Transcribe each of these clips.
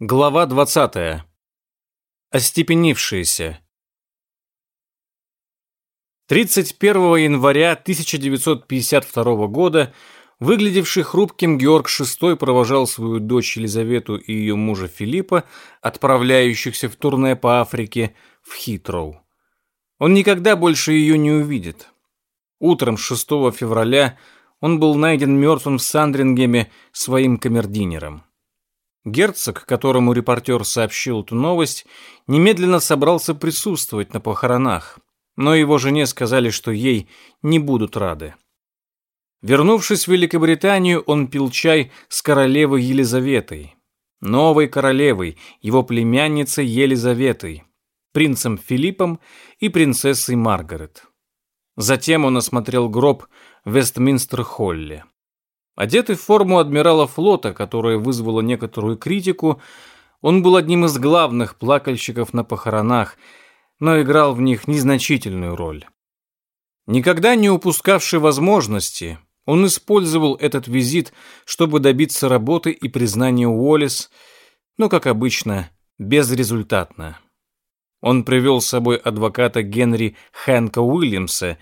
Глава 20. Остепенившиеся. 31 января 1952 года выглядевший хрупким Георг VI провожал свою дочь Елизавету и ее мужа Филиппа, отправляющихся в турне по Африке, в Хитроу. Он никогда больше ее не увидит. Утром 6 февраля он был найден мертвым в Сандрингеме своим камердинером. Герцог, которому репортер сообщил эту новость, немедленно собрался присутствовать на похоронах, но его жене сказали, что ей не будут рады. Вернувшись в Великобританию, он пил чай с королевой Елизаветой, новой королевой, его племянницей Елизаветой, принцем Филиппом и принцессой Маргарет. Затем он осмотрел гроб в Вестминстер-Холле. Одетый в форму адмирала флота, которая вызвала некоторую критику, он был одним из главных плакальщиков на похоронах, но играл в них незначительную роль. Никогда не упускавший возможности, он использовал этот визит, чтобы добиться работы и признания Уоллес, но, как обычно, безрезультатно. Он привел с собой адвоката Генри Хэнка Уильямса,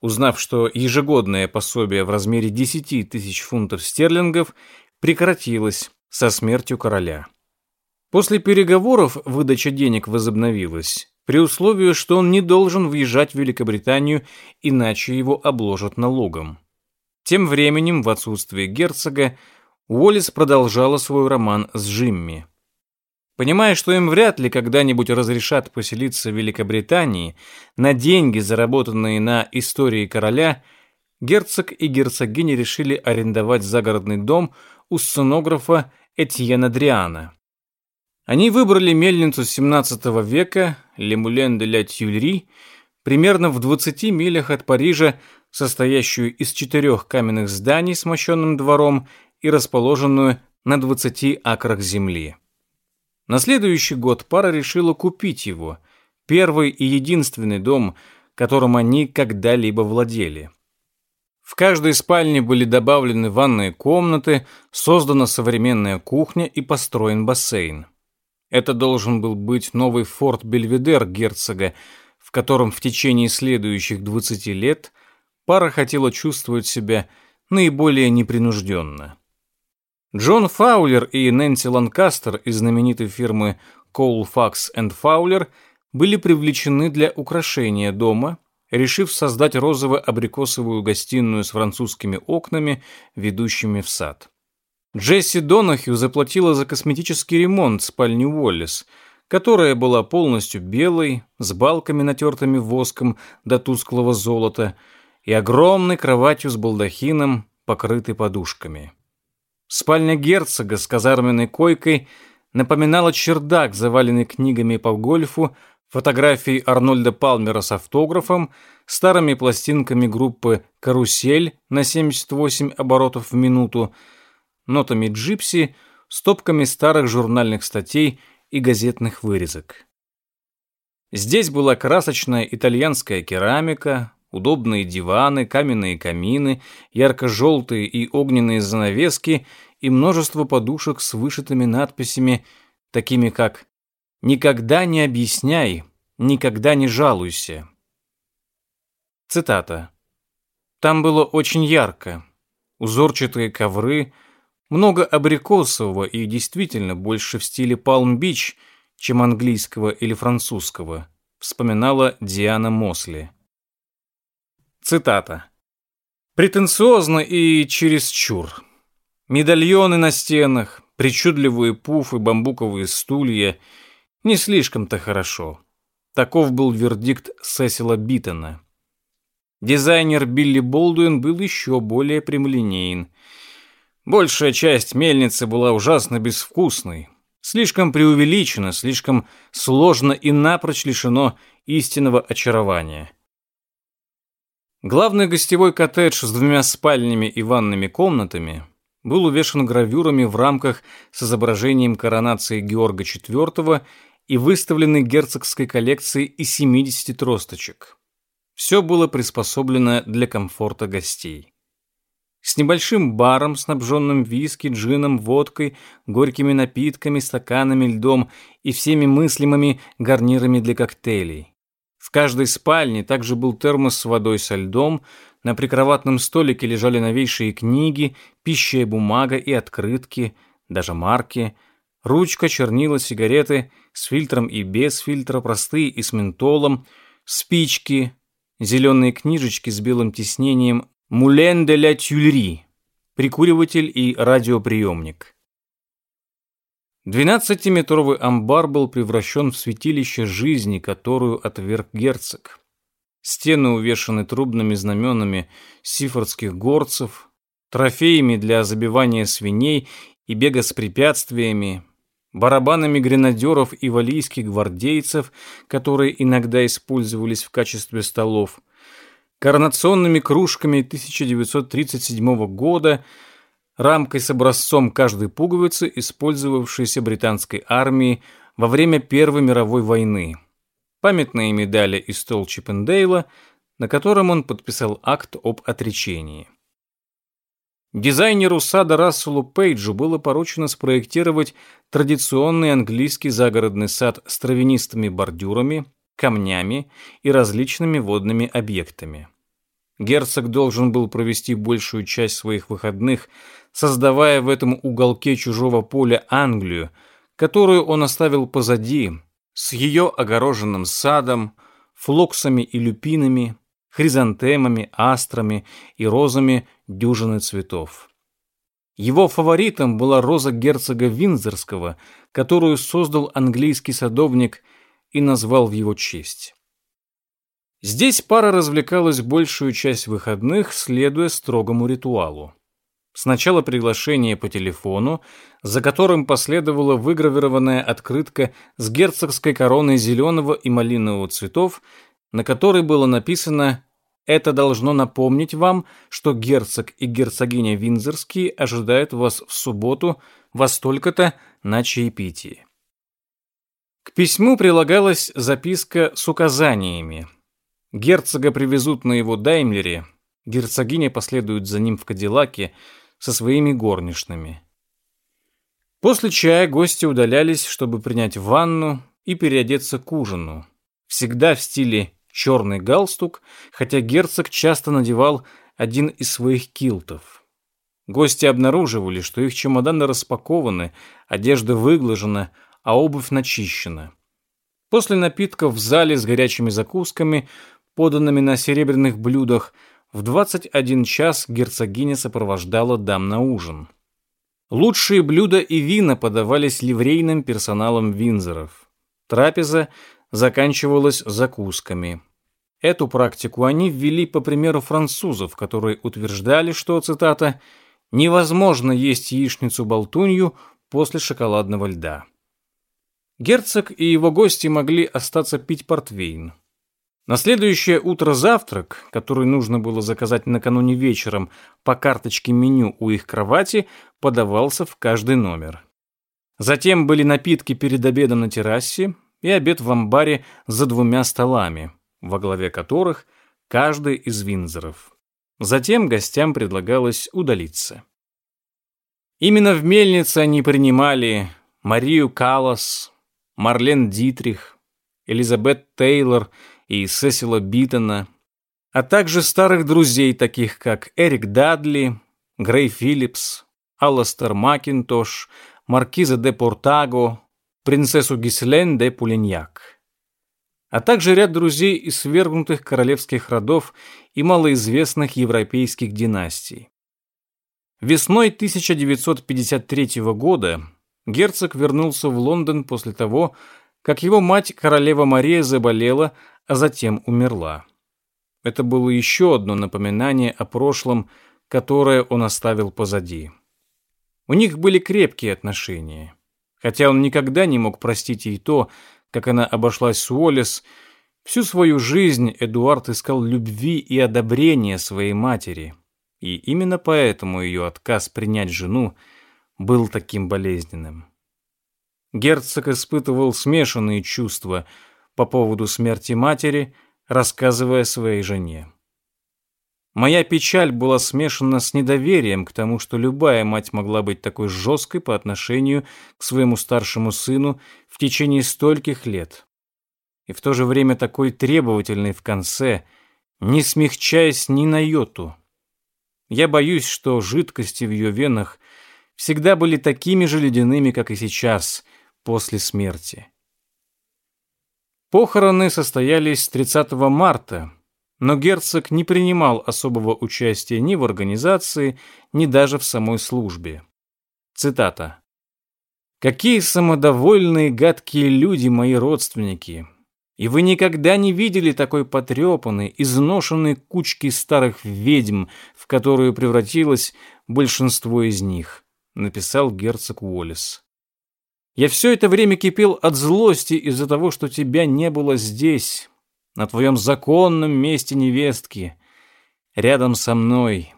узнав, что ежегодное пособие в размере 10 тысяч фунтов стерлингов прекратилось со смертью короля. После переговоров выдача денег возобновилась, при условии, что он не должен въезжать в Великобританию, иначе его обложат налогом. Тем временем, в отсутствие герцога, Уоллес продолжала свой роман с Джимми. Понимая, что им вряд ли когда-нибудь разрешат поселиться в Великобритании на деньги, заработанные на истории короля, герцог и герцогиня решили арендовать загородный дом у сценографа Этьена Дриана. Они выбрали мельницу XVII века Лемулен де ля Тюльри примерно в 20 милях от Парижа, состоящую из четырех каменных зданий с мощенным двором и расположенную на 20 акрах земли. На следующий год пара решила купить его, первый и единственный дом, которым они когда-либо владели. В каждой спальне были добавлены ванные комнаты, создана современная кухня и построен бассейн. Это должен был быть новый форт Бельведер герцога, в котором в течение следующих 20 лет пара хотела чувствовать себя наиболее непринужденно. Джон Фаулер и Нэнси Ланкастер из знаменитой фирмы Colfax Fowler были привлечены для украшения дома, решив создать розово-абрикосовую гостиную с французскими окнами, ведущими в сад. Джесси Донахью заплатила за косметический ремонт спальни Уоллес, которая была полностью белой, с балками, натертыми воском до тусклого золота, и огромной кроватью с балдахином, покрытой подушками. Спальня герцога с казарменной койкой напоминала чердак, заваленный книгами по гольфу, фотографией Арнольда Палмера с автографом, старыми пластинками группы «Карусель» на 78 оборотов в минуту, нотами джипси, стопками старых журнальных статей и газетных вырезок. Здесь была красочная итальянская керамика, удобные диваны, каменные камины, ярко-желтые и огненные занавески и множество подушек с вышитыми надписями, такими как «Никогда не объясняй, никогда не жалуйся». Цитата. «Там было очень ярко. Узорчатые ковры, много абрикосового и действительно больше в стиле Палм-Бич, чем английского или французского», вспоминала Диана Мосли. Цитата. «Претенциозно и чересчур. Медальоны на стенах, причудливые пуфы, бамбуковые стулья. Не слишком-то хорошо». Таков был вердикт Сесила Биттона. Дизайнер Билли Болдуин был еще более прямолинеен. Большая часть мельницы была ужасно безвкусной, слишком преувеличено, слишком сложно и напрочь лишено истинного очарования. Главный гостевой коттедж с двумя спальнями и ванными комнатами был увешан гравюрами в рамках с изображением коронации Георга IV и выставленной герцогской коллекцией из 70 тросточек. Все было приспособлено для комфорта гостей. с небольшим баром, снабженным виски, джином, водкой, горькими напитками, стаканами, льдом и всеми мыслимыми гарнирами для коктейлей. В каждой спальне также был термос с водой со льдом, на прикроватном столике лежали новейшие книги, пища и бумага и открытки, даже марки, ручка, чернила, сигареты с фильтром и без фильтра, простые и с ментолом, спички, зеленые книжечки с белым тиснением «Мулен де ля Тюльри», прикуриватель и радиоприемник. Двенадцатиметровый амбар был превращен в святилище жизни, которую отверг герцог. Стены увешаны трубными знаменами сифордских горцев, трофеями для забивания свиней и бега с препятствиями, барабанами гренадеров и валийских гвардейцев, которые иногда использовались в качестве столов, коронационными кружками 1937 года, рамкой с образцом каждой пуговицы, использовавшейся британской армией во время Первой мировой войны, памятные медали и стол Чиппендейла, на котором он подписал акт об отречении. Дизайнеру сада Расселу Пейджу было поручено спроектировать традиционный английский загородный сад с травянистыми бордюрами, камнями и различными водными объектами. Герцог должен был провести большую часть своих выходных, создавая в этом уголке чужого поля Англию, которую он оставил позади, с ее огороженным садом, флоксами и люпинами, хризантемами, астрами и розами дюжины цветов. Его фаворитом была роза герцога Виндзорского, которую создал английский садовник и назвал в его честь. Здесь пара развлекалась большую часть выходных, следуя строгому ритуалу. Сначала приглашение по телефону, за которым последовала выгравированная открытка с герцогской короной зеленого и малинового цветов, на которой было написано «Это должно напомнить вам, что герцог и герцогиня Винзорские ожидают вас в субботу во столько-то на чаепитии». К письму прилагалась записка с указаниями. Герцога привезут на его Даймлере, герцогиня последует за ним в Кадиллаке со своими горничными. После чая гости удалялись, чтобы принять ванну и переодеться к ужину. Всегда в стиле черный галстук, хотя герцог часто надевал один из своих килтов. Гости обнаруживали, что их чемоданы распакованы, одежда выглажена, а обувь начищена. После напитков в зале с горячими закусками, поданными на серебряных блюдах, в 21 час герцогиня сопровождала дам на ужин. Лучшие блюда и вина подавались ливрейным персоналом Винзоров. Трапеза заканчивалась закусками. Эту практику они ввели по примеру французов, которые утверждали, что, цитата, «невозможно есть яичницу-болтунью после шоколадного льда». Герцог и его гости могли остаться пить портвейн. На следующее утро завтрак, который нужно было заказать накануне вечером по карточке меню у их кровати, подавался в каждый номер. Затем были напитки перед обедом на террасе и обед в амбаре за двумя столами, во главе которых каждый из Винзоров. Затем гостям предлагалось удалиться. Именно в мельнице они принимали Марию Каллас, Марлен Дитрих, Элизабет Тейлор и Сесила Биттона, а также старых друзей, таких как Эрик Дадли, Грей Филлипс, Алластер Макинтош, Маркиза де Портаго, принцессу Гислен де Пулиньяк, а также ряд друзей из свергнутых королевских родов и малоизвестных европейских династий. Весной 1953 года герцог вернулся в Лондон после того, как его мать, королева Мария, заболела, а затем умерла. Это было еще одно напоминание о прошлом, которое он оставил позади. У них были крепкие отношения. Хотя он никогда не мог простить ей то, как она обошлась с Уоллес, всю свою жизнь Эдуард искал любви и одобрения своей матери. И именно поэтому ее отказ принять жену был таким болезненным. Герцог испытывал смешанные чувства – по поводу смерти матери, рассказывая своей жене. Моя печаль была смешана с недоверием к тому, что любая мать могла быть такой жесткой по отношению к своему старшему сыну в течение стольких лет. И в то же время такой требовательной в конце, не смягчаясь ни на йоту. Я боюсь, что жидкости в ее венах всегда были такими же ледяными, как и сейчас, после смерти. Похороны состоялись 30 марта, но герцог не принимал особого участия ни в организации, ни даже в самой службе. Цитата. «Какие самодовольные гадкие люди мои родственники! И вы никогда не видели такой потрепанной, изношенной кучки старых ведьм, в которую превратилось большинство из них», написал герцог Уоллес. «Я все это время кипел от злости из-за того, что тебя не было здесь, на твоем законном месте невестки, рядом со мной.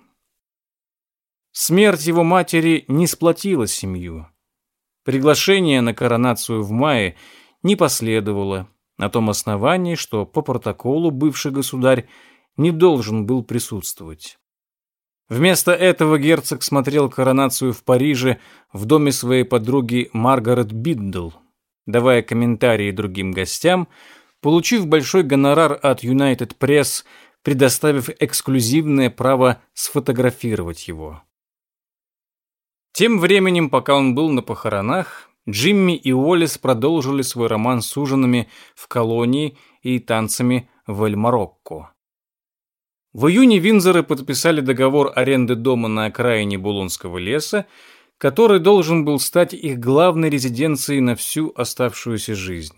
Смерть его матери не сплотила семью. Приглашение на коронацию в мае не последовало, на том основании, что по протоколу бывший государь не должен был присутствовать. Вместо этого герцог смотрел коронацию в Париже в доме своей подруги Маргарет Биддл, давая комментарии другим гостям, получив большой гонорар от United Press, предоставив эксклюзивное право сфотографировать его. Тем временем, пока он был на похоронах, Джимми и Уоллес продолжили свой роман с ужинами в колонии и танцами в Эль-Марокко. В июне Винзоры подписали договор аренды дома на окраине Булонского леса, который должен был стать их главной резиденцией на всю оставшуюся жизнь.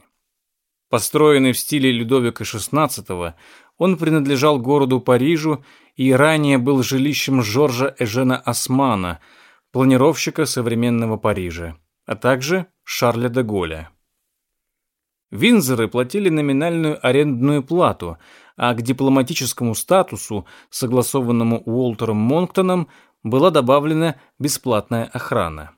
Построенный в стиле Людовика XVI, он принадлежал городу Парижу и ранее был жилищем Жоржа Эжена Османа, планировщика современного Парижа, а также Шарля де Голля. Винзоры платили номинальную арендную плату, а к дипломатическому статусу, согласованному Уолтером Монктоном, была добавлена бесплатная охрана.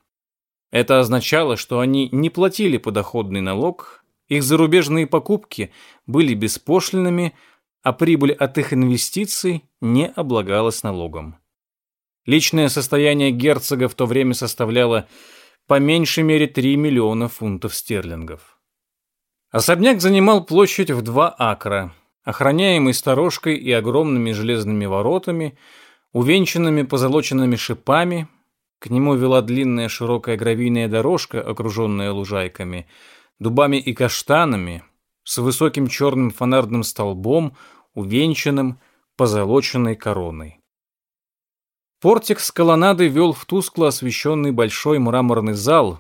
Это означало, что они не платили подоходный налог, их зарубежные покупки были беспошлинными, а прибыль от их инвестиций не облагалась налогом. Личное состояние герцога в то время составляло по меньшей мере 3 миллиона фунтов стерлингов. Особняк занимал площадь в два акра, охраняемый сторожкой и огромными железными воротами, увенчанными позолоченными шипами. К нему вела длинная широкая гравийная дорожка, окруженная лужайками – дубами и каштанами, с высоким черным фонарным столбом, увенчанным позолоченной короной. Портик с колоннадой вел в тускло освещенный большой мраморный зал,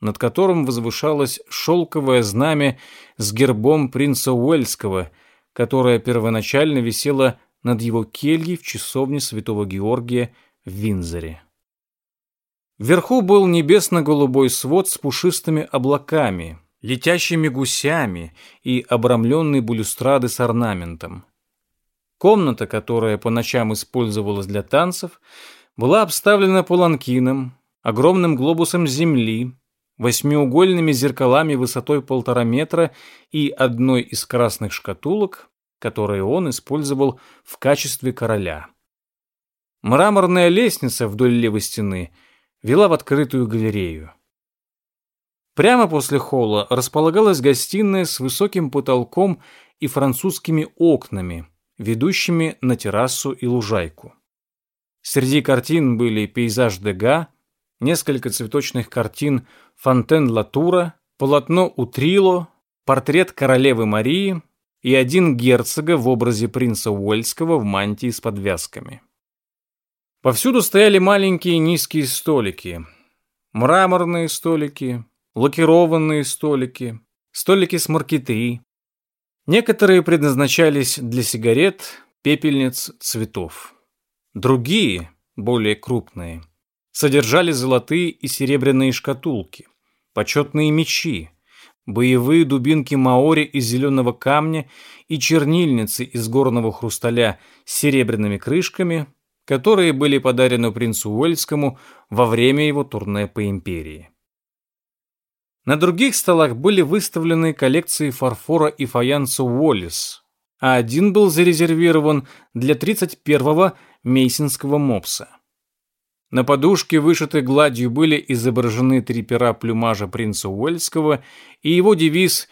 над которым возвышалось шелковое знамя с гербом принца Уэльского, которое первоначально висело над его кельей в часовне святого Георгия в Винзоре. Вверху был небесно-голубой свод с пушистыми облаками, летящими гусями и обрамленной балюстрады с орнаментом. Комната, которая по ночам использовалась для танцев, была обставлена паланкином, огромным глобусом земли, восьмиугольными зеркалами высотой полтора метра и одной из красных шкатулок, которые он использовал в качестве короля. Мраморная лестница вдоль левой стены вела в открытую галерею. Прямо после холла располагалась гостиная с высоким потолком и французскими окнами, ведущими на террасу и лужайку. Среди картин были пейзаж Дега, несколько цветочных картин Фонтен Латура, полотно Утрило, портрет королевы Марии и один герцога в образе принца Уэльского в мантии с подвязками. Повсюду стояли маленькие низкие столики, мраморные столики, лакированные столики, столики с маркетри. Некоторые предназначались для сигарет, пепельниц, цветов. Другие, более крупные, содержали золотые и серебряные шкатулки, почетные мечи, боевые дубинки маори из зеленого камня и чернильницы из горного хрусталя с серебряными крышками, которые были подарены принцу Уэльскому во время его турне по империи. На других столах были выставлены коллекции фарфора и фаянса Уоллес, а один был зарезервирован для 31-го мейсинского мопса. На подушке, вышитой гладью, были изображены три пера плюмажа принца Уэльского и его девиз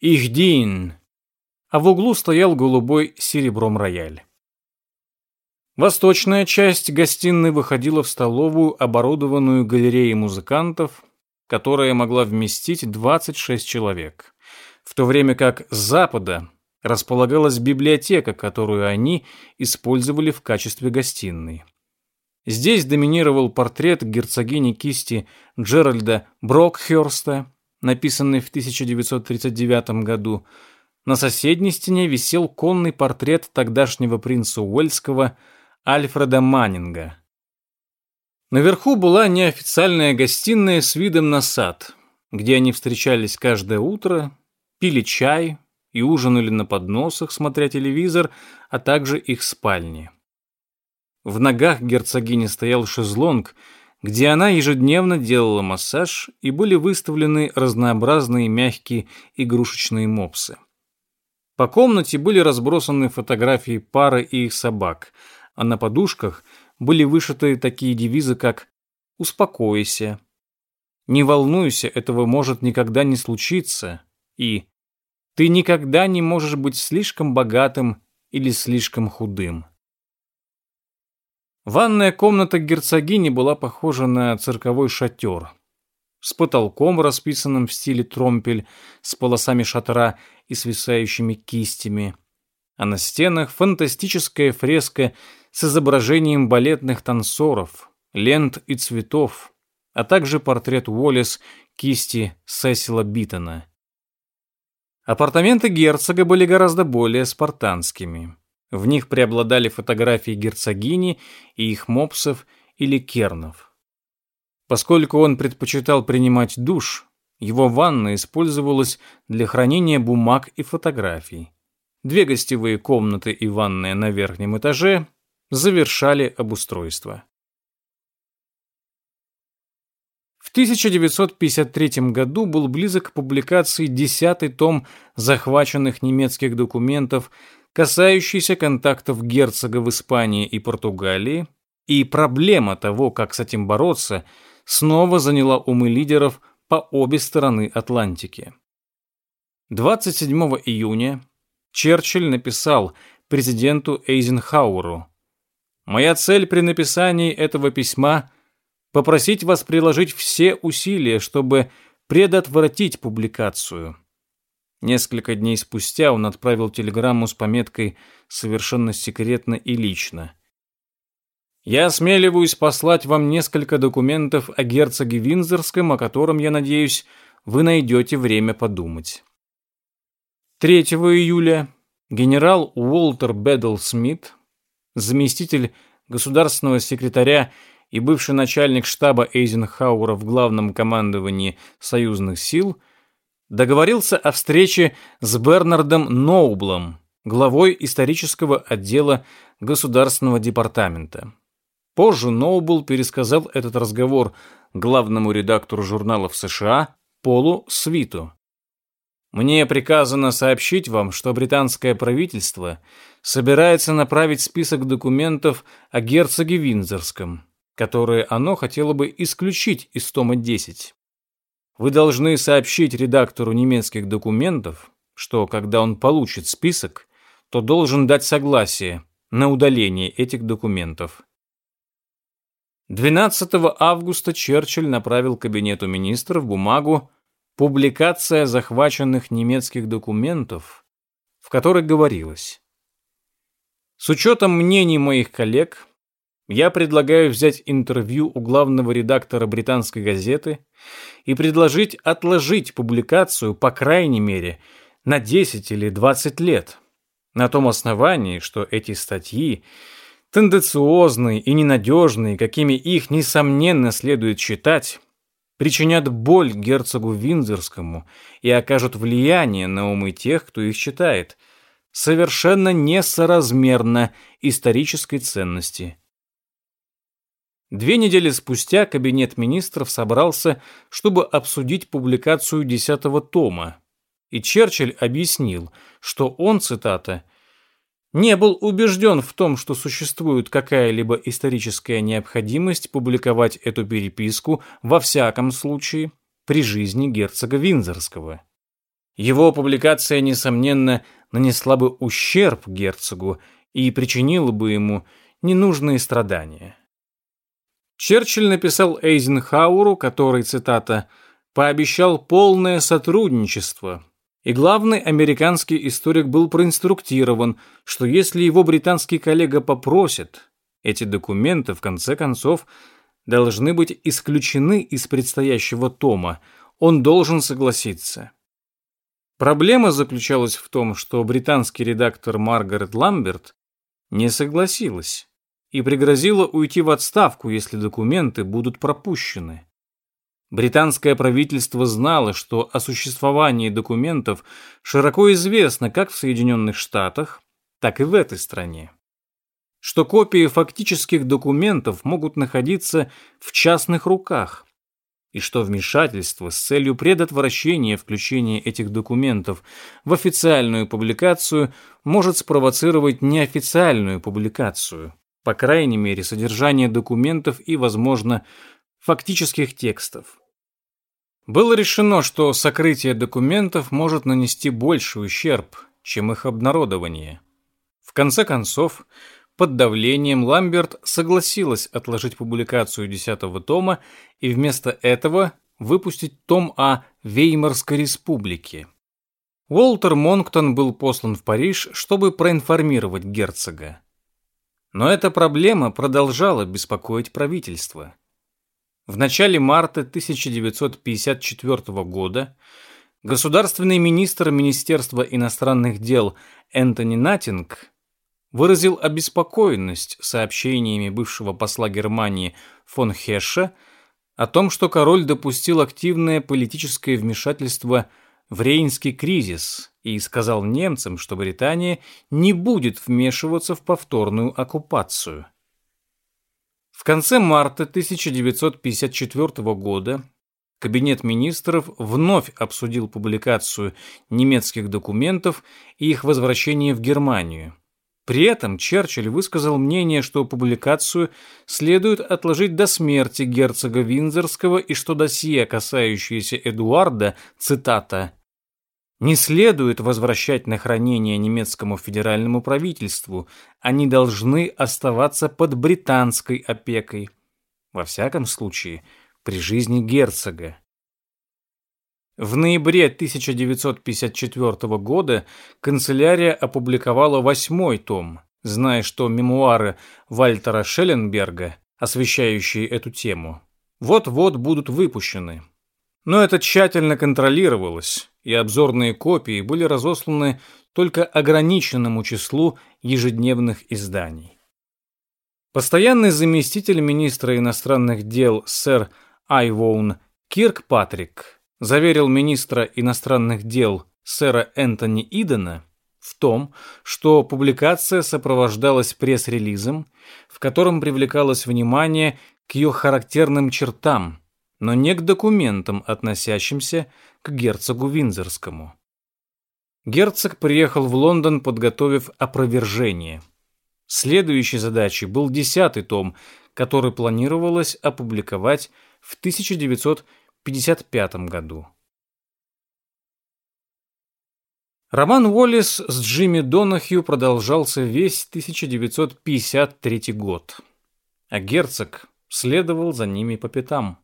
«Ихдин», а в углу стоял голубой серебром рояль. Восточная часть гостиной выходила в столовую, оборудованную галереей музыкантов, которая могла вместить 26 человек, в то время как с запада располагалась библиотека, которую они использовали в качестве гостиной. Здесь доминировал портрет герцогини кисти Джеральда Брокхерста, написанный в 1939 году. На соседней стене висел конный портрет тогдашнего принца Уэльского Альфреда Маннинга. Наверху была неофициальная гостиная с видом на сад, где они встречались каждое утро, пили чай и ужинали на подносах, смотря телевизор, а также их спальни. В ногах герцогини стоял шезлонг, где она ежедневно делала массаж, и были выставлены разнообразные мягкие игрушечные мопсы. По комнате были разбросаны фотографии пары и их собак, а на подушках были вышиты такие девизы, как «Успокойся», «Не волнуйся, этого может никогда не случиться» и «Ты никогда не можешь быть слишком богатым или слишком худым». Ванная комната герцогини была похожа на цирковой шатер. С потолком, расписанным в стиле тромпель, с полосами шатра и свисающими кистями. А на стенах фантастическая фреска с изображением балетных танцоров, лент и цветов, а также портрет Уоллес кисти Сесила Биттона. Апартаменты герцога были гораздо более спартанскими. В них преобладали фотографии герцогини и их мопсов или кернов. Поскольку он предпочитал принимать душ, его ванна использовалась для хранения бумаг и фотографий. Две гостевые комнаты и ванная на верхнем этаже завершали обустройство. В 1953 году был близок к публикации десятый том захваченных немецких документов касающийся контактов герцога в Испании и Португалии, и проблема того, как с этим бороться, снова заняла умы лидеров по обе стороны Атлантики. 27 июня Черчилль написал президенту Эйзенхауэру «Моя цель при написании этого письма – попросить вас приложить все усилия, чтобы предотвратить публикацию. Несколько дней спустя он отправил телеграмму с пометкой «Совершенно секретно и лично». «Я осмеливаюсь послать вам несколько документов о герцоге Винзорском, о котором, я надеюсь, вы найдете время подумать». 3 июля генерал Уолтер Бэддл Смит, заместитель государственного секретаря и бывший начальник штаба Эйзенхауэра в главном командовании союзных сил – договорился о встрече с Бернардом Ноублом, главой исторического отдела Государственного департамента. Позже Ноубл пересказал этот разговор главному редактору журналов США Полу Свиту. Мне приказано сообщить вам, что британское правительство собирается направить список документов о герцоге Виндзорском, которые оно хотело бы исключить из тома 10. Вы должны сообщить редактору немецких документов, что когда он получит список, то должен дать согласие на удаление этих документов. 12 августа Черчилль направил кабинету министров бумагу «Публикация захваченных немецких документов», в которой говорилось «С учетом мнений моих коллег, я предлагаю взять интервью у главного редактора британской газеты и предложить отложить публикацию, по крайней мере, на 10 или 20 лет. На том основании, что эти статьи тенденциозные и ненадежные, какими их, несомненно, следует считать, причинят боль герцогу Виндзорскому и окажут влияние на умы тех, кто их читает, совершенно несоразмерно исторической ценности Две недели спустя кабинет министров собрался, чтобы обсудить публикацию десятого тома, и Черчилль объяснил, что он, цитата, не был убежден в том, что существует какая-либо историческая необходимость публиковать эту переписку во всяком случае при жизни герцога Винзорского. Его публикация, несомненно, нанесла бы ущерб герцогу и причинила бы ему ненужные страдания. Черчилль написал Эйзенхауэру, который, цитата, «пообещал полное сотрудничество и главный американский историк был проинструктирован, что если его британский коллега попросит, эти документы, в конце концов, должны быть исключены из предстоящего тома, он должен согласиться. Проблема заключалась в том, что британский редактор Маргарет Ламберт не согласилась и пригрозила уйти в отставку, если документы будут пропущены. Британское правительство знало, что о существовании документов широко известно как в Соединенных Штатах, так и в этой стране. Что копии фактических документов могут находиться в частных руках, и что вмешательство с целью предотвращения включения этих документов в официальную публикацию может спровоцировать неофициальную публикацию, по крайней мере, содержание документов и, возможно, фактических текстов. Было решено, что сокрытие документов может нанести больший ущерб, чем их обнародование. В конце концов, под давлением Ламберт согласилась отложить публикацию десятого тома и вместо этого выпустить том о Веймарской республике. Уолтер Монктон был послан в Париж, чтобы проинформировать герцога. Но эта проблема продолжала беспокоить правительство. В начале марта 1954 года государственный министр Министерства иностранных дел Энтони Натинг выразил обеспокоенность сообщениями бывшего посла Германии фон Хеша о том, что король допустил активное политическое вмешательство в Рейнский кризис и сказал немцам, что Британия не будет вмешиваться в повторную оккупацию. В конце марта 1954 года Кабинет министров вновь обсудил публикацию немецких документов и их возвращение в Германию. При этом Черчилль высказал мнение, что публикацию следует отложить до смерти герцога Виндзорского и что досье, касающееся Эдуарда, цитата, не следует возвращать на хранение немецкому федеральному правительству. Они должны оставаться под британской опекой. Во всяком случае, при жизни герцога. В ноябре 1954 года канцелярия опубликовала восьмой том, зная, что мемуары Вальтера Шелленберга, освещающие эту тему, вот-вот будут выпущены. Но это тщательно контролировалось, и обзорные копии были разосланы только ограниченному числу ежедневных изданий. Постоянный заместитель министра иностранных дел сэр Айвоун Кирк Патрик заверил министра иностранных дел сэра Энтони Идена в том, что публикация сопровождалась пресс-релизом, в котором привлекалось внимание к ее характерным чертам, но не к документам, относящимся к герцогу Винзорскому. Герцог приехал в Лондон, подготовив опровержение. Следующей задачей был десятый том, который планировалось опубликовать в 1955 году. Роман Уоллес с Джимми Донахью продолжался весь 1953 год, а герцог следовал за ними по пятам.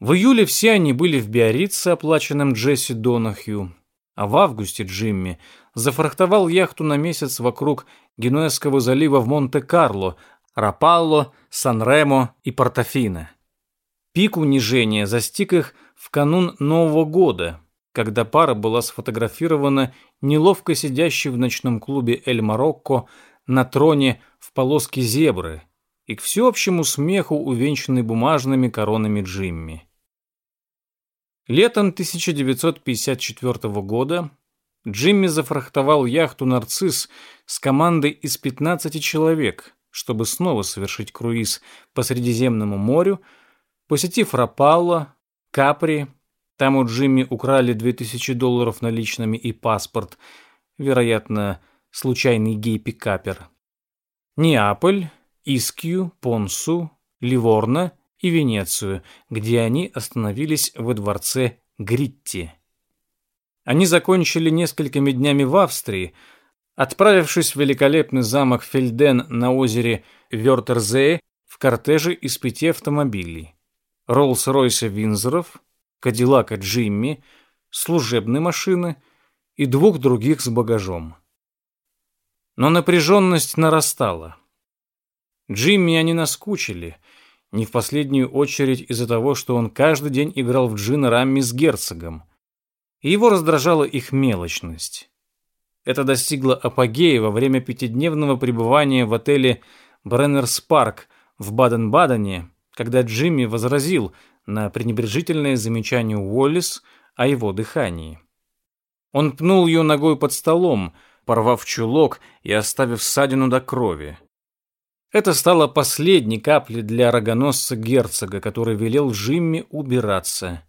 В июле все они были в Биаррице, оплаченном Джесси Донахью, а в августе Джимми зафрахтовал яхту на месяц вокруг Генуэзского залива в Монте-Карло, Рапалло, Сан-Ремо и Портофино. Пик унижения застиг их в канун Нового года, когда пара была сфотографирована неловко сидящей в ночном клубе «Эль Марокко» на троне в полоске зебры и к всеобщему смеху увенчанной бумажными коронами Джимми. Летом 1954 года Джимми зафрахтовал яхту «Нарцисс» с командой из 15 человек, чтобы снова совершить круиз по Средиземному морю, посетив Рапалло, Капри, там у Джимми украли 2000 долларов наличными и паспорт, вероятно, случайный гей-пикапер, Неаполь, Искью, Понсу, Ливорно и Венецию, где они остановились во дворце Гритти. Они закончили несколькими днями в Австрии, отправившись в великолепный замок Фельден на озере Вёртерзее в кортеже из пяти автомобилей. Роллс-Ройса Винзоров, Кадиллака Джимми, служебной машины и двух других с багажом. Но напряженность нарастала. Джимми они наскучили, не в последнюю очередь из-за того, что он каждый день играл в джина рамми с герцогом. И его раздражала их мелочность. Это достигло апогея во время пятидневного пребывания в отеле Бреннерс Парк в Баден-Бадене, когда Джимми возразил на пренебрежительное замечание Уоллес о его дыхании. Он пнул ее ногой под столом, порвав чулок и оставив ссадину до крови. Это стало последней каплей для рогоносца герцога, который велел Джимми убираться.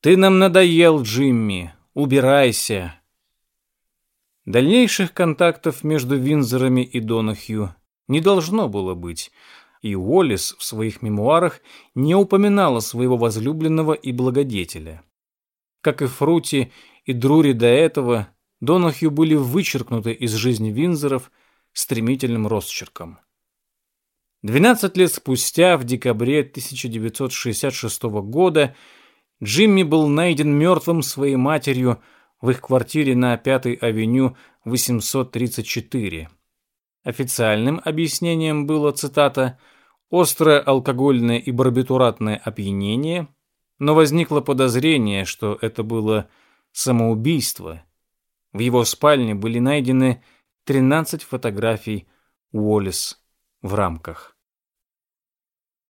«Ты нам надоел, Джимми, убирайся!» Дальнейших контактов между Винзорами и Донахью не должно было быть, и Уоллес в своих мемуарах не упоминала своего возлюбленного и благодетеля. Как и Фрути и Друри до этого, Донахью были вычеркнуты из жизни Винзоров стремительным росчерком. 12 лет спустя, в декабре 1966 года, Джимми был найден мертвым своей матерью в их квартире на 5-й авеню 834. Официальным объяснением было, цитата, «острое алкогольное и барбитуратное опьянение», но возникло подозрение, что это было самоубийство. В его спальне были найдены 13 фотографий Уоллес в рамках.